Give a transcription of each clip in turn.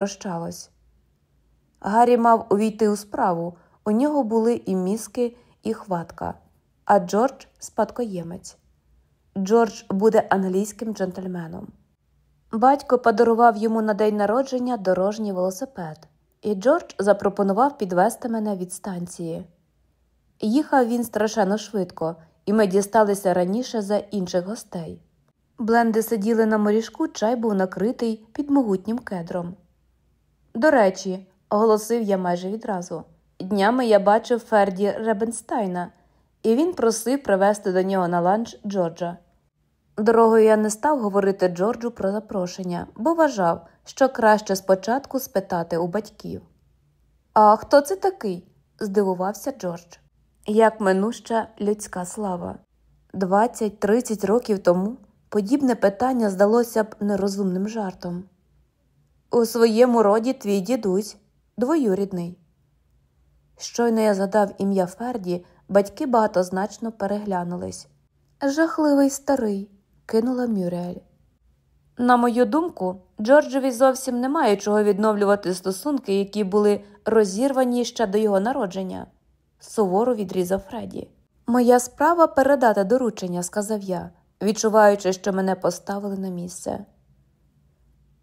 прощалось. Гаррі мав увійти у справу, у нього були і мізки, і хватка, а Джордж спадкоємець. Джордж буде англійським джентльменом. Батько подарував йому на день народження дорожній велосипед, і Джордж запропонував підвести мене від станції. Їхав він страшенно швидко, і ми дісталися раніше за інших гостей. Бленди сиділи на моріжку, чай був накритий під могутнім кедром. До речі, оголосив я майже відразу. Днями я бачив Ферді Ребенстайна, і він просив привезти до нього на ланч Джорджа. Дорогою я не став говорити Джорджу про запрошення, бо вважав, що краще спочатку спитати у батьків. А хто це такий? здивувався Джордж. Як минуща людська слава. Двадцять-тридцять років тому подібне питання здалося б нерозумним жартом. У своєму роді твій дідусь, двоюрідний. Щойно я згадав ім'я Ферді, батьки багатозначно переглянулись. Жахливий старий, кинула Мюрель. На мою думку, Джорджеві зовсім немає чого відновлювати стосунки, які були розірвані ще до його народження, суворо відрізав Фредді. Моя справа передати доручення, сказав я, відчуваючи, що мене поставили на місце.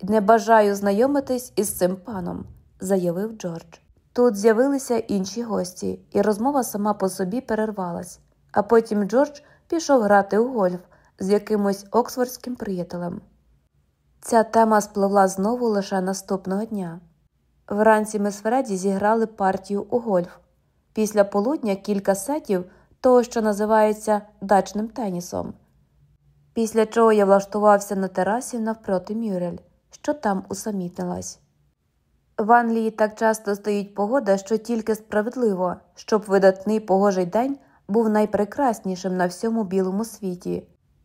Не бажаю знайомитись із цим паном, заявив Джордж. Тут з'явилися інші гості, і розмова сама по собі перервалась, а потім Джордж пішов грати у гольф з якимось оксфордським приятелем. Ця тема спливла знову лише наступного дня. Вранці ми з Фредді зіграли партію у гольф, після полудня кілька сетів того, що називається дачним тенісом, після чого я влаштувався на терасі навпроти Мюрель, що там усамітнилась. В Англії так часто стоїть погода, що тільки справедливо, щоб видатний погожий день був найпрекраснішим на всьому білому світі,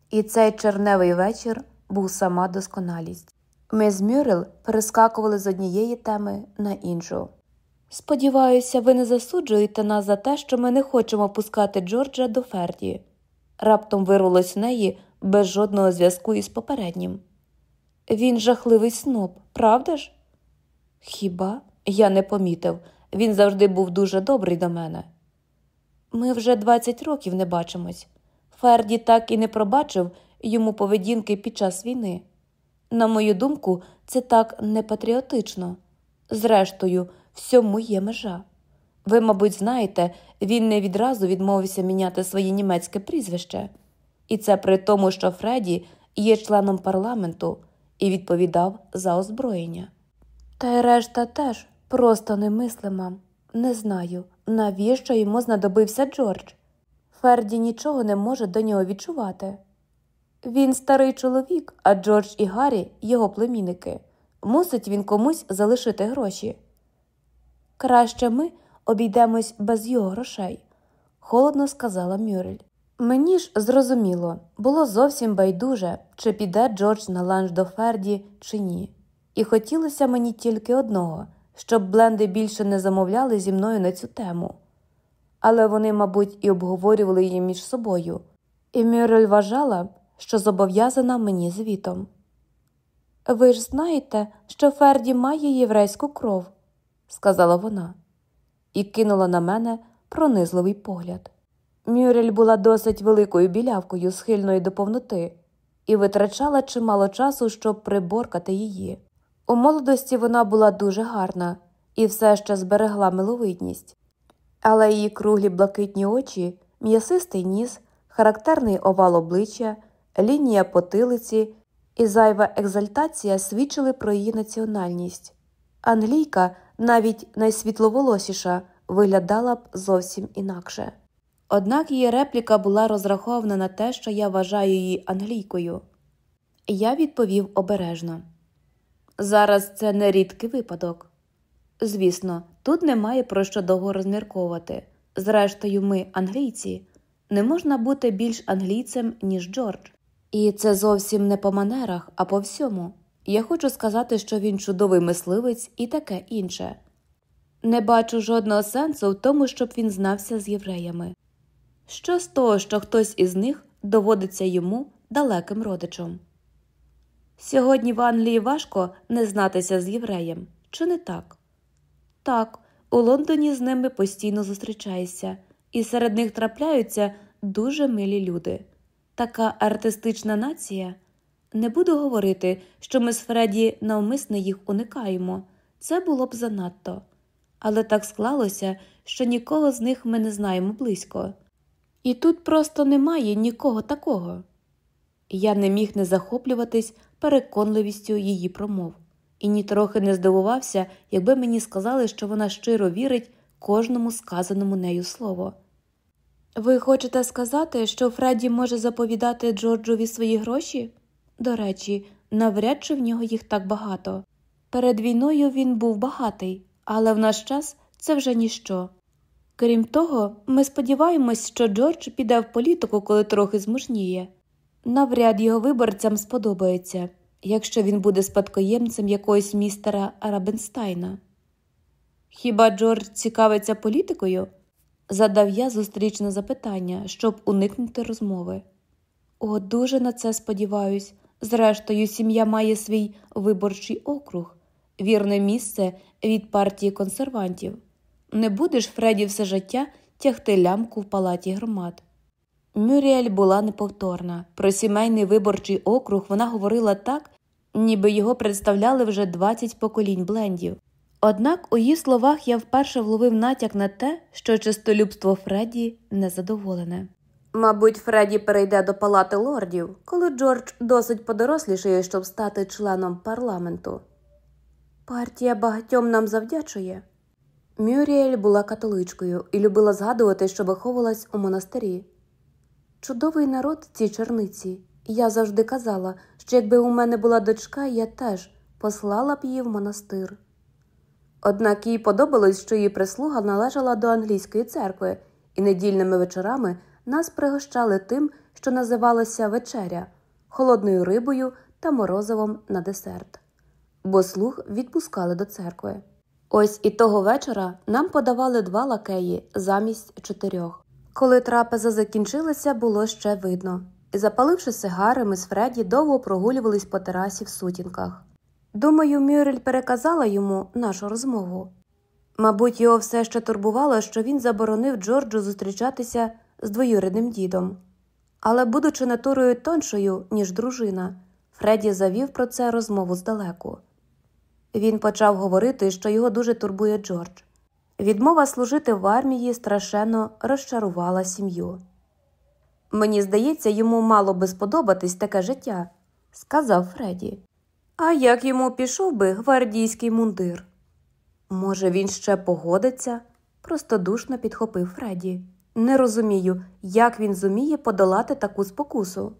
і цей черневий вечір був сама досконалість. Ми з Мюрел перескакували з однієї теми на іншу. Сподіваюся, ви не засуджуєте нас за те, що ми не хочемо пускати Джорджа до Ферді. Раптом вирвалось в неї без жодного зв'язку із попереднім. Він жахливий сноб, правда ж? Хіба я не помітив, він завжди був дуже добрий до мене. Ми вже 20 років не бачимось. Ферді так і не пробачив йому поведінки під час війни. На мою думку, це так непатріотично. Зрештою, всьому є межа. Ви, мабуть, знаєте, він не відразу відмовився міняти своє німецьке прізвище, і це при тому, що Фредді є членом парламенту і відповідав за озброєння. Та й решта теж просто немислима. Не знаю, навіщо йому знадобився Джордж. Ферді нічого не може до нього відчувати. Він старий чоловік, а Джордж і Гаррі його племінники. Мусить він комусь залишити гроші. Краще ми обійдемось без його грошей, холодно сказала Мюрель. Мені ж зрозуміло, було зовсім байдуже, чи піде Джордж на ланч до Ферді, чи ні. І хотілося мені тільки одного, щоб бленди більше не замовляли зі мною на цю тему. Але вони, мабуть, і обговорювали її між собою, і Мюрель вважала, що зобов'язана мені звітом. Ви ж знаєте, що Ферді має єврейську кров, сказала вона, і кинула на мене пронизливий погляд. Мюрель була досить великою білявкою, схильною до повноти, і витрачала чимало часу, щоб приборкати її. У молодості вона була дуже гарна і все ще зберегла миловидність, але її круглі блакитні очі, м'ясистий ніс, характерний овал обличчя, лінія потилиці і зайва екзальтація свідчили про її національність. Англійка, навіть найсвітловолосіша, виглядала б зовсім інакше. Однак її репліка була розрахована на те, що я вважаю її англійкою. Я відповів обережно. Зараз це не рідкий випадок. Звісно, тут немає про що довго розмірковувати. Зрештою, ми, англійці, не можна бути більш англійцем, ніж Джордж. І це зовсім не по манерах, а по всьому. Я хочу сказати, що він чудовий мисливець і таке інше. Не бачу жодного сенсу в тому, щоб він знався з євреями. Що з того, що хтось із них доводиться йому далеким родичом? Сьогодні в Англії важко не знатися з євреєм. чи не так? Так, у Лондоні з ними постійно зустрічаєшся, і серед них трапляються дуже милі люди. Така артистична нація. Не буду говорити, що ми з Фредді навмисно їх уникаємо. Це було б занадто. Але так склалося, що нікого з них ми не знаємо близько. І тут просто немає нікого такого. Я не міг не захоплюватись переконливістю її промов, і нітрохи не здивувався, якби мені сказали, що вона щиро вірить кожному сказаному нею слово. Ви хочете сказати, що Фредді може заповідати Джорджові свої гроші? До речі, навряд чи в нього їх так багато. Перед війною він був багатий, але в наш час це вже ніщо. Крім того, ми сподіваємось, що Джордж піде в політику, коли трохи змужніє. Навряд його виборцям сподобається, якщо він буде спадкоємцем якогось містера Рабенстайна. Хіба Джордж цікавиться політикою? задав я зустрічне запитання, щоб уникнути розмови. О, дуже на це сподіваюсь. Зрештою, сім'я має свій виборчий округ, вірне місце від партії консервантів. Не будеш Фредді все життя тягти лямку в палаті громад. Мюріель була неповторна. Про сімейний виборчий округ вона говорила так, ніби його представляли вже 20 поколінь блендів. Однак у її словах я вперше вловив натяк на те, що чистолюбство Фредді незадоволене. Мабуть, Фредді перейде до палати лордів, коли Джордж досить подорослішає, щоб стати членом парламенту. Партія багатьом нам завдячує. Мюріель була католичкою і любила згадувати, що виховувалась у монастирі. Чудовий народ ці черниці, я завжди казала, що якби у мене була дочка, я теж послала б її в монастир. Однак їй подобалось, що її прислуга належала до англійської церкви, і недільними вечорами нас пригощали тим, що називалося вечеря, холодною рибою та морозивом на десерт, бо слуг відпускали до церкви. Ось і того вечора нам подавали два лакеї замість чотирьох. Коли трапеза закінчилася, було ще видно, і, запаливши сигари, ми з Фредді довго прогулювались по терасі в сутінках. Думаю, Мюрель переказала йому нашу розмову. Мабуть, його все ще турбувало, що він заборонив Джорджу зустрічатися з двоюрідним дідом. Але, будучи натурою тоншою, ніж дружина, Фредді завів про це розмову здалеку. Він почав говорити, що його дуже турбує Джордж. Відмова служити в армії страшенно розчарувала сім'ю. Мені здається, йому мало би сподобатись таке життя, сказав Фредді. А як йому пішов би гвардійський мундир? Може, він ще погодиться? простодушно підхопив Фредді. Не розумію, як він зуміє подолати таку спокусу.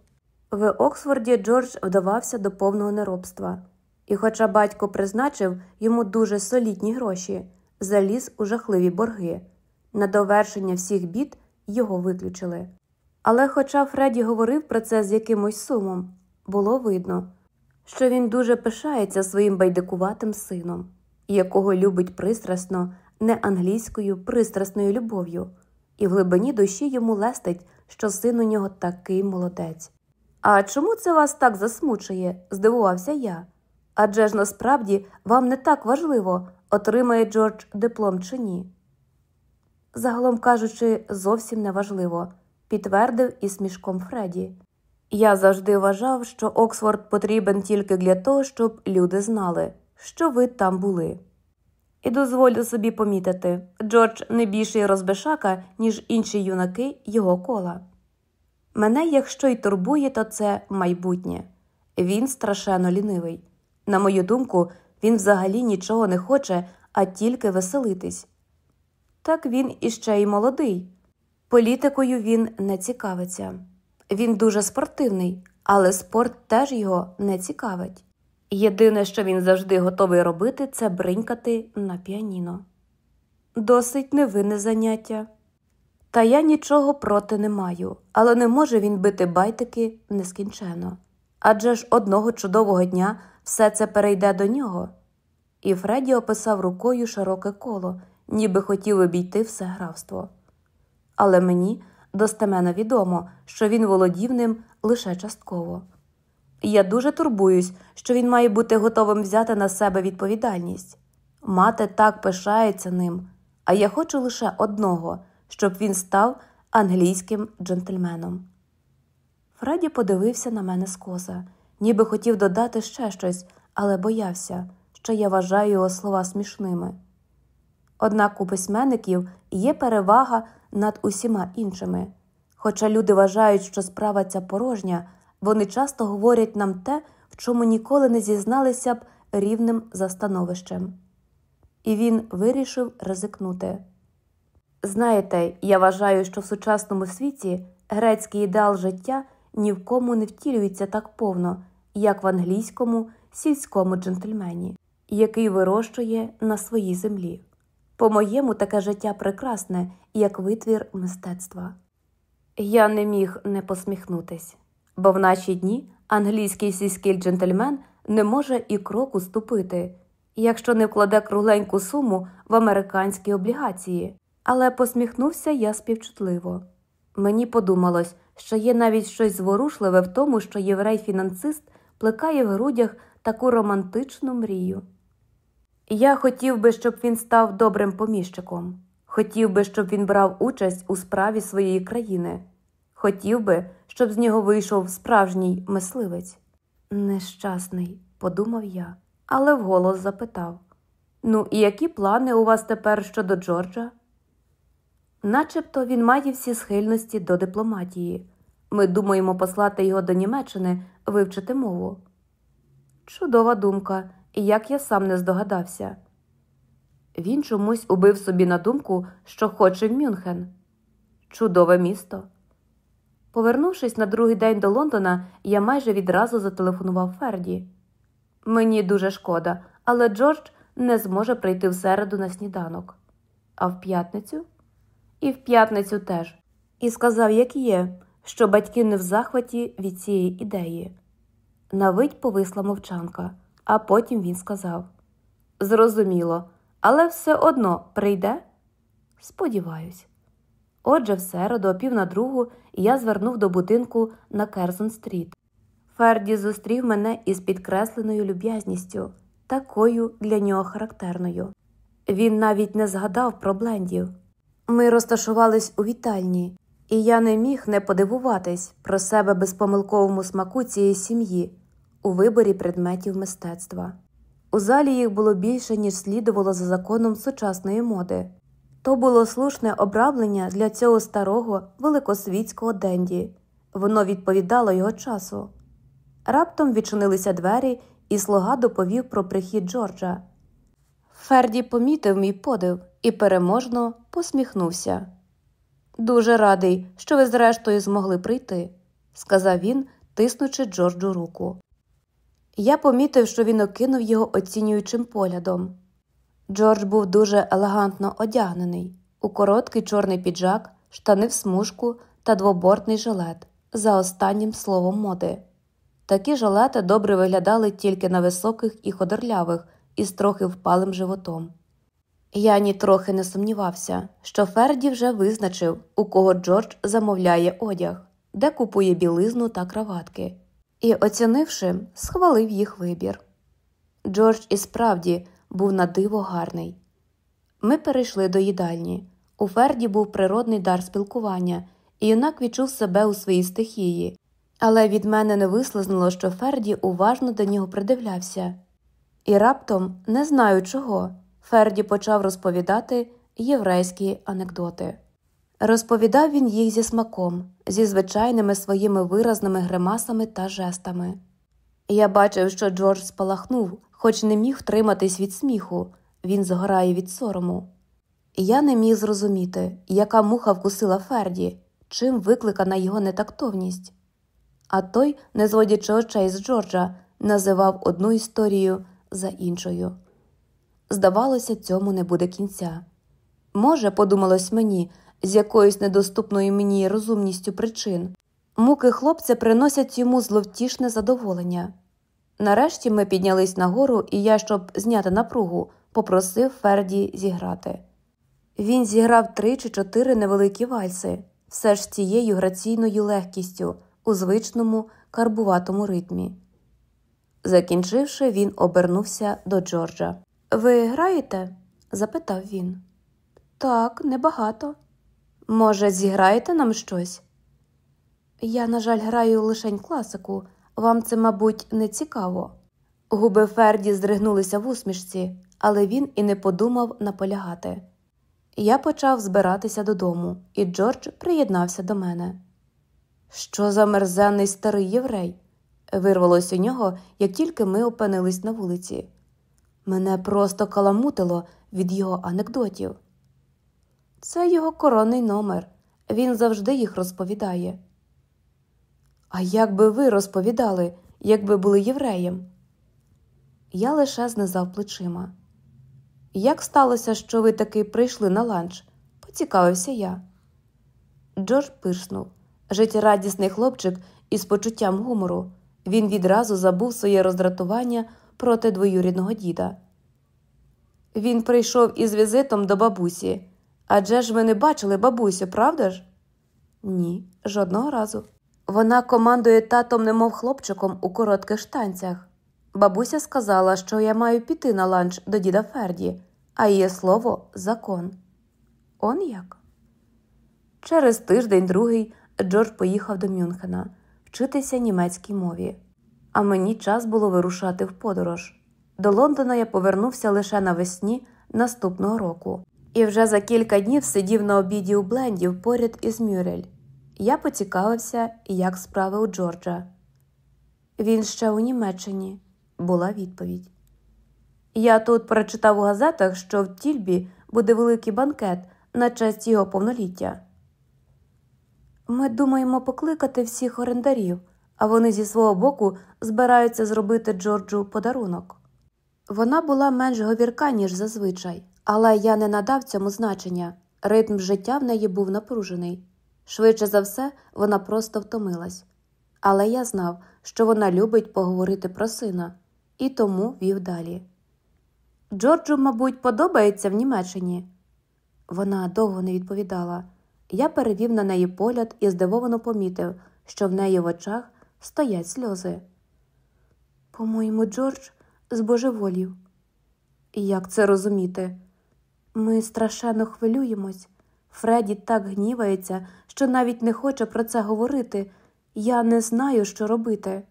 В Оксфорді Джордж вдавався до повного неробства, і, хоча батько призначив йому дуже солідні гроші, заліз у жахливі борги. На довершення всіх бід його виключили. Але, хоча Фредді говорив про це з якимось сумом, було видно, що він дуже пишається своїм байдикуватим сином, якого любить пристрасно, не англійською пристрасною любов'ю, і в глибині душі йому лестить, що син у нього такий молодець. А чому це вас так засмучує? здивувався я. Адже ж насправді вам не так важливо, отримає Джордж диплом чи ні. Загалом кажучи, зовсім не важливо, підтвердив із смішком Фредді. Я завжди вважав, що Оксфорд потрібен тільки для того, щоб люди знали, що ви там були. І дозволю собі помітити, Джордж не більший розбишака, ніж інші юнаки його кола. Мене, якщо й турбує, то це майбутнє. Він страшенно лінивий. На мою думку, він взагалі нічого не хоче, а тільки веселитись. Так він іще й молодий. Політикою він не цікавиться. Він дуже спортивний, але спорт теж його не цікавить. Єдине, що він завжди готовий робити, це бринькати на піаніно. Досить невинне заняття. Та я нічого проти не маю, але не може він бити байтики нескінченно. Адже ж одного чудового дня все це перейде до нього. І Фредді описав рукою широке коло, ніби хотів обійти все графство. Але мені достеменно відомо, що він володів ним лише частково. Я дуже турбуюсь, що він має бути готовим взяти на себе відповідальність. Мати так пишається ним, а я хочу лише одного, щоб він став англійським джентльменом. Фредді подивився на мене скоса, ніби хотів додати ще щось, але боявся, що я вважаю його слова смішними. Однак у письменників є перевага над усіма іншими. Хоча люди вважають, що справа ця порожня, вони часто говорять нам те, в чому ніколи не зізналися б рівним за становищем. І він вирішив ризикнути. Знаєте, я вважаю, що в сучасному світі грецький ідеал життя ні в кому не втілюється так повно, як в англійському сільському джентльмені, який вирощує на своїй землі. По-моєму, таке життя прекрасне, як витвір мистецтва. Я не міг не посміхнутись, бо в наші дні англійський сільський джентльмен не може і кроку ступити, якщо не вкладе кругленьку суму в американські облігації. Але посміхнувся я співчутливо. Мені подумалось, що є навіть щось зворушливе в тому, що єврей-фінансист плекає в грудях таку романтичну мрію. Я хотів би, щоб він став добрим поміщиком, хотів би, щоб він брав участь у справі своєї країни, хотів би, щоб з нього вийшов справжній мисливець. Нещасний, подумав я, але вголос запитав Ну, і які плани у вас тепер щодо Джорджа? Начебто він має всі схильності до дипломатії. Ми думаємо послати його до Німеччини вивчити мову. Чудова думка, і як я сам не здогадався. Він чомусь убив собі на думку, що хоче в Мюнхен. Чудове місто. Повернувшись на другий день до Лондона, я майже відразу зателефонував Ферді. Мені дуже шкода, але Джордж не зможе прийти в середу на сніданок. А в п'ятницю? І в п'ятницю теж. І сказав, як є, що батьки не в захваті від цієї ідеї. Навить повисла мовчанка, а потім він сказав Зрозуміло, але все одно прийде? Сподіваюсь. Отже, в середу, о пів на другу, я звернув до будинку на Керзон стріт. Ферді зустрів мене із підкресленою люб'язністю, такою для нього характерною. Він навіть не згадав про блендів. Ми розташувались у вітальні, і я не міг не подивуватись про себе безпомилковому смаку цієї сім'ї у виборі предметів мистецтва. У залі їх було більше, ніж слідувало за законом сучасної моди. То було слушне обраблення для цього старого великосвітського денді, воно відповідало його часу. Раптом відчинилися двері, і слуга доповів про прихід Джорджа. Ферді помітив мій подив і переможно посміхнувся. Дуже радий, що ви зрештою змогли прийти, сказав він, тиснучи Джорджу руку. Я помітив, що він окинув його оцінюючим поглядом. Джордж був дуже елегантно одягнений у короткий чорний піджак, штани в смужку та двобортний жилет за останнім словом моди. Такі жилети добре виглядали тільки на високих і ходорлявих із трохи впалим животом. Я нітрохи не сумнівався, що Ферді вже визначив, у кого Джордж замовляє одяг, де купує білизну та краватки, і, оцінивши, схвалив їх вибір. Джордж і справді був на диво гарний. Ми перейшли до їдальні. У Ферді був природний дар спілкування, і юнак відчув себе у своїй стихії, але від мене не вислизнуло, що Ферді уважно до нього придивлявся. І раптом, не знаю чого, Ферді почав розповідати єврейські анекдоти. Розповідав він їх зі смаком, зі звичайними своїми виразними гримасами та жестами. Я бачив, що Джордж спалахнув, хоч не міг втриматись від сміху, він згорає від сорому. Я не міг зрозуміти, яка муха вкусила Ферді, чим викликана його нетактовність. А той, не зводячи очей з Джорджа, називав одну історію за іншою. Здавалося, цьому не буде кінця. Може, подумалось мені, з якоюсь недоступною мені розумністю причин, муки хлопця приносять йому зловтішне задоволення. Нарешті ми піднялись нагору, і я, щоб зняти напругу, попросив Ферді зіграти. Він зіграв три чи чотири невеликі вальси, все ж цією граційною легкістю у звичному карбуватому ритмі. Закінчивши, він обернувся до Джорджа. Ви граєте? запитав він. Так, небагато. Може, зіграєте нам щось? Я, на жаль, граю лишень класику. Вам це, мабуть, не цікаво. Губи Ферді здригнулися в усмішці, але він і не подумав наполягати. Я почав збиратися додому, і Джордж приєднався до мене. Що за мерзенний старий єврей? вирвалось у нього, як тільки ми опинились на вулиці. Мене просто каламутило від його анекдотів. Це його коронний номер. Він завжди їх розповідає. А як би ви розповідали, якби були євреєм? Я лише знизав плечима. Як сталося, що ви таки прийшли на ланч? поцікавився я. Джордж пирснув. Життєрадісний хлопчик із почуттям гумору. Він відразу забув своє роздратування проти двоюрідного діда. Він прийшов із візитом до бабусі. Адже ж ви не бачили бабусю, правда ж? Ні, жодного разу. Вона командує татом, немов хлопчиком у коротких штанцях. Бабуся сказала, що я маю піти на ланч до діда Ферді, а її слово закон. Он як? Через тиждень другий Джордж поїхав до Мюнхена вчитися німецькій мові, а мені час було вирушати в подорож. До Лондона я повернувся лише навесні наступного року, і вже за кілька днів сидів на обіді у Блендів поряд із Мюрель. Я поцікавився, як справи у Джорджа. Він ще у Німеччині, була відповідь. Я тут прочитав у газетах, що в Тільбі буде великий банкет на честь його повноліття. Ми думаємо покликати всіх орендарів, а вони зі свого боку збираються зробити Джорджу подарунок. Вона була менш говірка, ніж зазвичай, але я не надав цьому значення. Ритм життя в неї був напружений. Швидше за все, вона просто втомилась. Але я знав, що вона любить поговорити про сина, і тому вів далі. Джорджу, мабуть, подобається в Німеччині. Вона довго не відповідала. Я перевів на неї погляд і здивовано помітив, що в неї в очах стоять сльози. По-моєму, Джордж збожеволів. Як це розуміти? Ми страшенно хвилюємось. Фредді так гнівається, що навіть не хоче про це говорити. Я не знаю, що робити.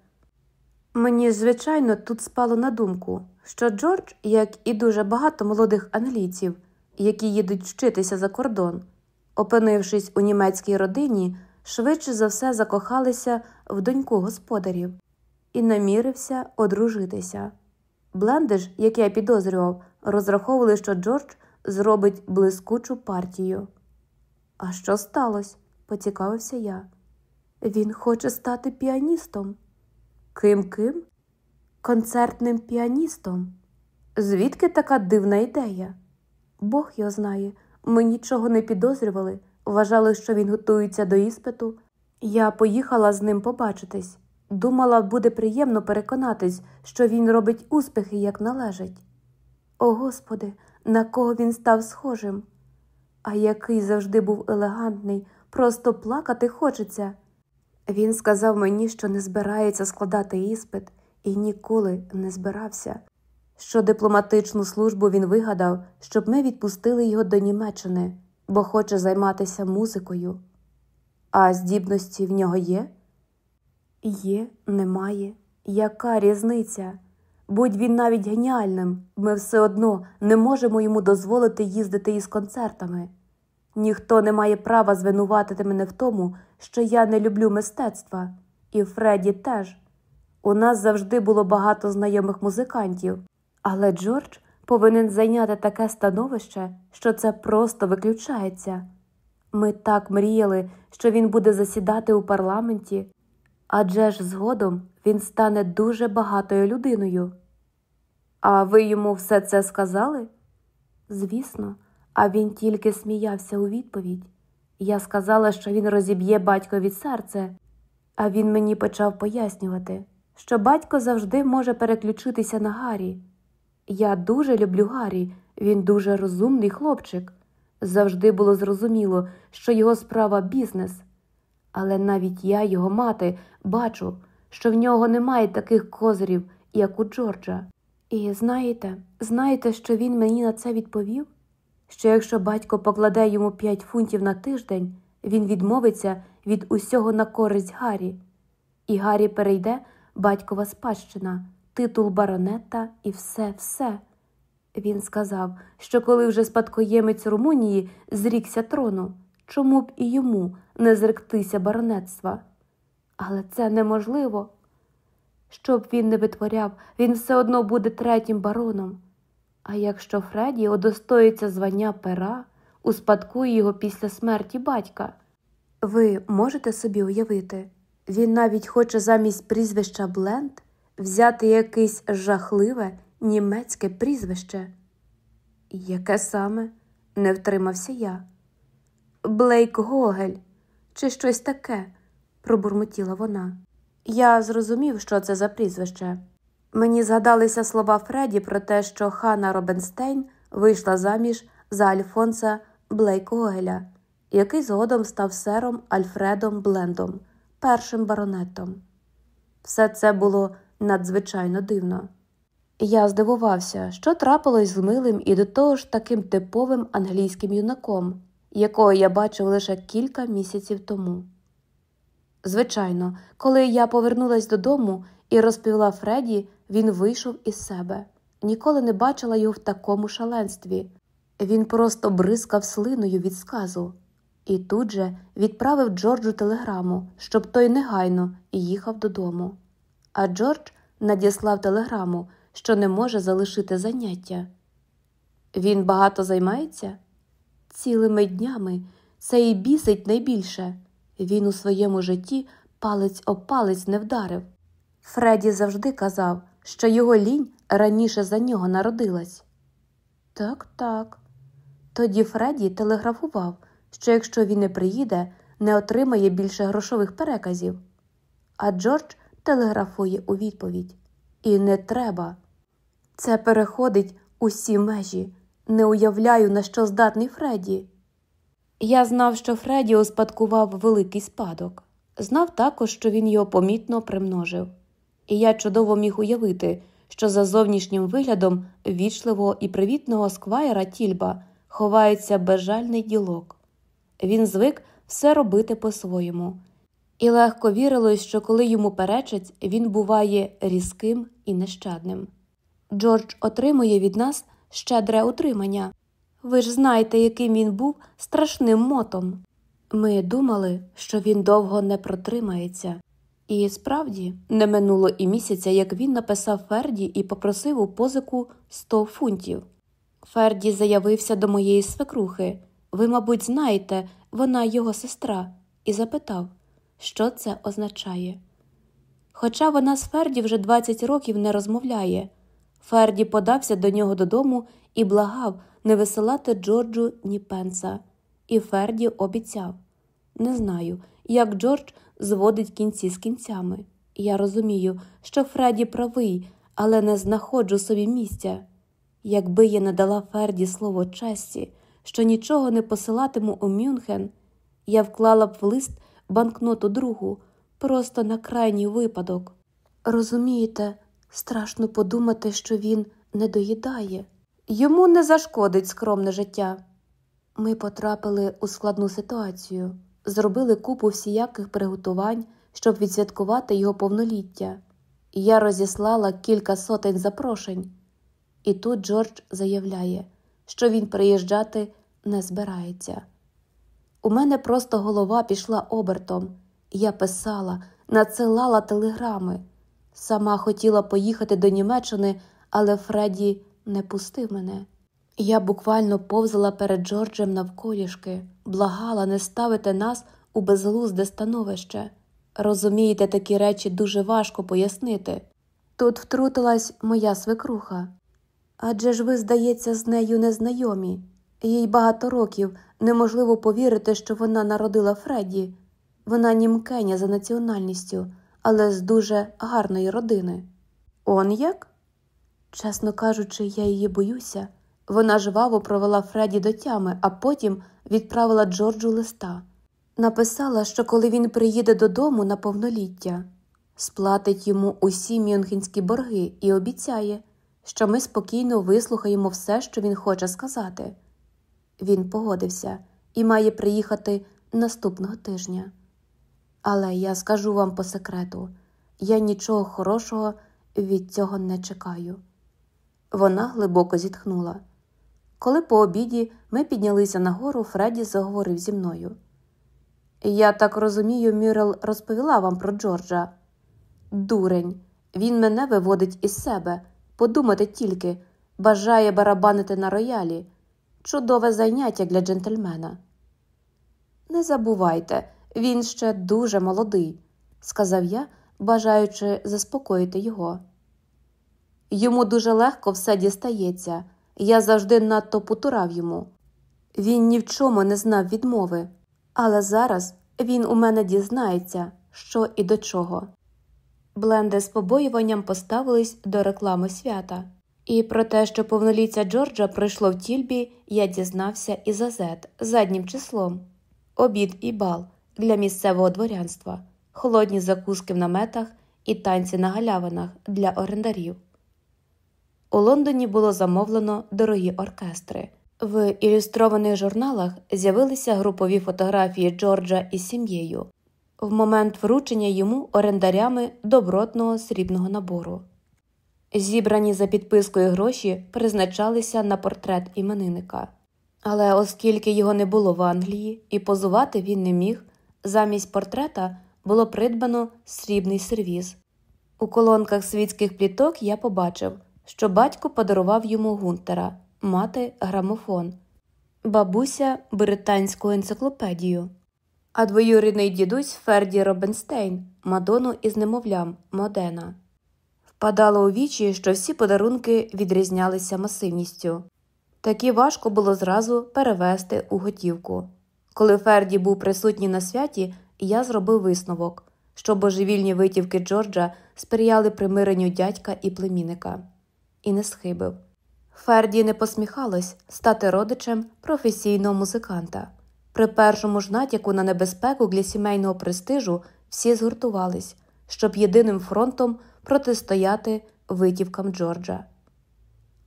Мені, звичайно, тут спало на думку, що Джордж, як і дуже багато молодих англійців, які їдуть вчитися за кордон, опинившись у німецькій родині, швидше за все закохалися в доньку господарів і намірився одружитися. Блендиш, як я підозрював, розраховували, що Джордж зробить блискучу партію. А що сталося? поцікавився я. Він хоче стати піаністом. Ким ким? Концертним піаністом. Звідки така дивна ідея? Бог його знає. Ми нічого не підозрювали, вважали, що він готується до іспиту. Я поїхала з ним побачитись. Думала, буде приємно переконатись, що він робить успіхи, як належить. О Господи, на кого він став схожим? А який завжди був елегантний, просто плакати хочеться. Він сказав мені, що не збирається складати іспит і ніколи не збирався, що дипломатичну службу він вигадав, щоб ми відпустили його до Німеччини, бо хоче займатися музикою. А здібності в нього є? Є, немає. Яка різниця? Будь він навіть геніальним, ми все одно не можемо йому дозволити їздити із концертами. Ніхто не має права звинуватити мене в тому, що я не люблю мистецтва, і Фредді теж. У нас завжди було багато знайомих музикантів, але Джордж повинен зайняти таке становище, що це просто виключається. Ми так мріяли, що він буде засідати у парламенті, адже ж згодом він стане дуже багатою людиною. А ви йому все це сказали? Звісно, а він тільки сміявся у відповідь. Я сказала, що він розіб'є батькові серце, а він мені почав пояснювати, що батько завжди може переключитися на Гаррі. Я дуже люблю Гаррі, він дуже розумний хлопчик. Завжди було зрозуміло, що його справа бізнес. Але навіть я, його мати, бачу, що в нього немає таких козирів, як у Джорджа. І знаєте, знаєте, що він мені на це відповів? Що якщо батько покладе йому 5 фунтів на тиждень, він відмовиться від усього на користь Гаррі, і Гаррі перейде батькова спадщина, титул баронета і все, все. Він сказав, що коли вже спадкоємець Румунії зрікся трону, чому б і йому не зректися баронетства? Але це неможливо. Що б він не витворяв, він все одно буде третім бароном. А якщо Фредді удостоїться звання пера, успадкує його після смерті батька. Ви можете собі уявити, він навіть хоче замість прізвища Бленд взяти якесь жахливе німецьке прізвище. Яке саме? не втримався я. Блейк Гогель, чи щось таке, пробурмотіла вона. Я зрозумів, що це за прізвище. Мені згадалися слова Фредді про те, що Ханна Робенстейн вийшла заміж за Альфонса Блейкогеля, який згодом став сером Альфредом Блендом, першим баронетом. Все це було надзвичайно дивно. Я здивувався, що трапилось з милим і до того ж таким типовим англійським юнаком, якого я бачив лише кілька місяців тому. Звичайно, коли я повернулась додому і розповіла Фредді, він вийшов із себе. Ніколи не бачила його в такому шаленстві. Він просто бризкав слиною від сказу і тут же відправив Джорджу телеграму, щоб той негайно їхав додому. А Джордж надіслав телеграму, що не може залишити заняття. Він багато займається? Цілими днями це і бісить найбільше. Він у своєму житті палець об палець не вдарив. Фредді завжди казав, що його лінь раніше за нього народилась. Так, так. Тоді Фредді телеграфував, що якщо він не приїде, не отримає більше грошових переказів. А Джордж телеграфує у відповідь І не треба. Це переходить усі межі. Не уявляю, на що здатний Фредді. Я знав, що Фредді успадкував великий спадок, знав також, що він його помітно примножив, і я чудово міг уявити, що за зовнішнім виглядом вічливого і привітного сквайра тільба ховається безжальний ділок. Він звик все робити по-своєму, і легко вірилось, що коли йому перечать, він буває різким і нещадним. Джордж отримує від нас щедре утримання. Ви ж знаєте, яким він був страшним мотом. Ми думали, що він довго не протримається, і справді не минуло і місяця, як він написав Ферді і попросив у позику 100 фунтів. Ферді заявився до моєї свекрухи ви, мабуть, знаєте, вона його сестра, і запитав, що це означає. Хоча вона з Ферді вже 20 років не розмовляє, Ферді подався до нього додому і благав не висилати Джорджу ні пенса, і Ферді обіцяв не знаю, як Джордж зводить кінці з кінцями. Я розумію, що Фредді правий, але не знаходжу собі місця. Якби я не дала Ферді слово честі, що нічого не посилатиму у Мюнхен, я вклала б в лист банкноту другу, просто на крайній випадок. Розумієте, страшно подумати, що він не доїдає. Йому не зашкодить скромне життя. Ми потрапили у складну ситуацію, зробили купу всіяких приготувань, щоб відсвяткувати його повноліття, я розіслала кілька сотень запрошень. І тут Джордж заявляє, що він приїжджати не збирається. У мене просто голова пішла обертом, я писала, надсилала телеграми. Сама хотіла поїхати до Німеччини, але Фредді не пустив мене. Я буквально повзала перед Джорджем навколішки, благала не ставити нас у безглузде становище. Розумієте, такі речі дуже важко пояснити. Тут втрутилась моя свекруха. Адже ж ви, здається, з нею незнайомі. Їй багато років неможливо повірити, що вона народила Фредді. Вона німкеня за національністю, але з дуже гарної родини. Он як? Чесно кажучи, я її боюся. Вона жваво провела Фредді до тями, а потім відправила Джорджу листа. Написала, що коли він приїде додому на повноліття, сплатить йому усі мюнхенські борги і обіцяє, що ми спокійно вислухаємо все, що він хоче сказати. Він погодився і має приїхати наступного тижня. Але я скажу вам по секрету я нічого хорошого від цього не чекаю. Вона глибоко зітхнула. Коли по обіді ми піднялися нагору, Фредді заговорив зі мною. Я так розумію, Мюрел розповіла вам про Джорджа. Дурень, він мене виводить із себе. Подумати тільки, бажає барабанити на роялі. Чудове заняття для джентльмена. Не забувайте, він ще дуже молодий, сказав я, бажаючи заспокоїти його. Йому дуже легко все дістається, я завжди надто потурав йому. Він ні в чому не знав відмови, але зараз він у мене дізнається, що і до чого. Бленди з побоюванням поставились до реклами свята, і про те, що повноліття Джорджа пройшло в тільбі, я дізнався і за зет заднім числом, обід і бал для місцевого дворянства, холодні закуски в наметах і танці на галявинах для орендарів. У Лондоні було замовлено дорогі оркестри. В ілюстрованих журналах з'явилися групові фотографії Джорджа із сім'єю в момент вручення йому орендарями добротного срібного набору. Зібрані за підпискою гроші призначалися на портрет іменинника. Але оскільки його не було в Англії і позувати він не міг, замість портрета було придбано срібний сервіз. У колонках світських пліток я побачив, що батько подарував йому гунтера, мати грамофон, бабуся британську енциклопедію, а двоюрідний дідусь Ферді Робенстейн, Мадону із немовлям Модена. Впадало у вічі, що всі подарунки відрізнялися масивністю. Такі важко було зразу перевести у готівку. Коли Ферді був присутній на святі, я зробив висновок, що божевільні витівки Джорджа сприяли примиренню дядька і племінника. І не схибив. Ферді не посміхалось стати родичем професійного музиканта. При першому ж натяку на небезпеку для сімейного престижу всі згуртувались, щоб єдиним фронтом протистояти витівкам Джорджа.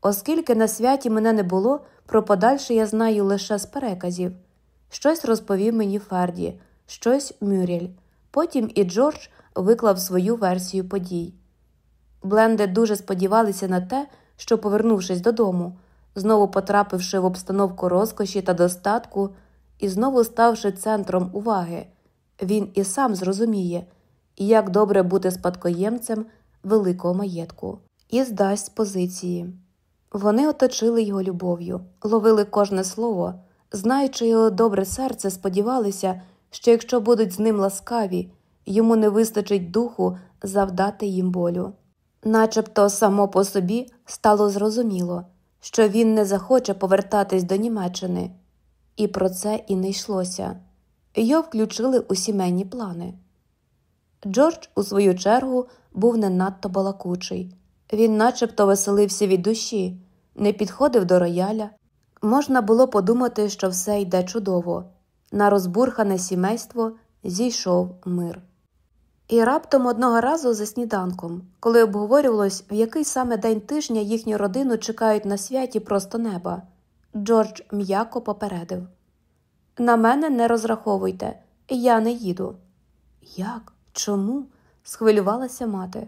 Оскільки на святі мене не було, про подальше я знаю лише з переказів. Щось розповів мені Ферді, щось Мюріль. Потім і Джордж виклав свою версію подій. Бленди дуже сподівалися на те, що, повернувшись додому, знову потрапивши в обстановку розкоші та достатку і знову ставши центром уваги, він і сам зрозуміє, як добре бути спадкоємцем великого маєтку і здасть позиції. Вони оточили його любов'ю, ловили кожне слово, знаючи його добре серце, сподівалися, що якщо будуть з ним ласкаві, йому не вистачить духу завдати їм болю. Начебто само по собі стало зрозуміло, що він не захоче повертатись до Німеччини, і про це і не йшлося. Його включили у сімейні плани. Джордж, у свою чергу, був не надто балакучий. Він начебто веселився від душі, не підходив до рояля. Можна було подумати, що все йде чудово. На розбурхане сімейство зійшов мир. І раптом одного разу за сніданком, коли обговорювалось, в який саме день тижня їхню родину чекають на святі просто неба, Джордж м'яко попередив На мене не розраховуйте, я не їду. Як? Чому? Схвилювалася мати.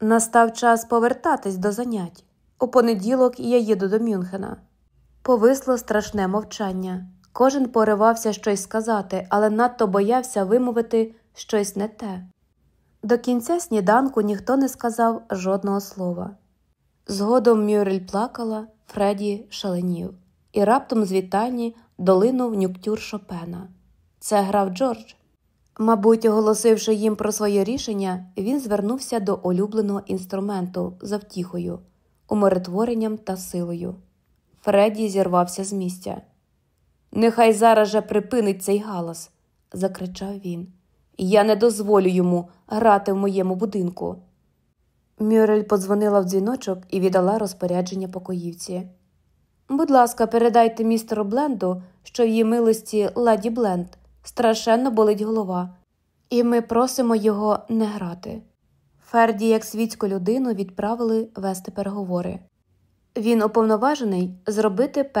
Настав час повертатись до занять. У понеділок я їду до Мюнхена. Повисло страшне мовчання. Кожен поривався щось сказати, але надто боявся вимовити щось не те. До кінця сніданку ніхто не сказав жодного слова. Згодом Мюрель плакала, Фредді шаленів, і раптом з вітальні долинув нюктюр Шопена. Це грав Джордж. Мабуть, оголосивши їм про своє рішення, він звернувся до улюбленого інструменту за втіхою, умиротворенням та силою. Фредді зірвався з місця. Нехай зараз же припинить цей галас, закричав він. Я не дозволю йому грати в моєму будинку. Мюрель подзвонила в дзвіночок і віддала розпорядження покоївці. Будь ласка, передайте містеру Бленду, що в її милості ладі Бленд страшенно болить голова, і ми просимо його не грати. Ферді, як світську людину, відправили вести переговори. Він уповноважений зробити певні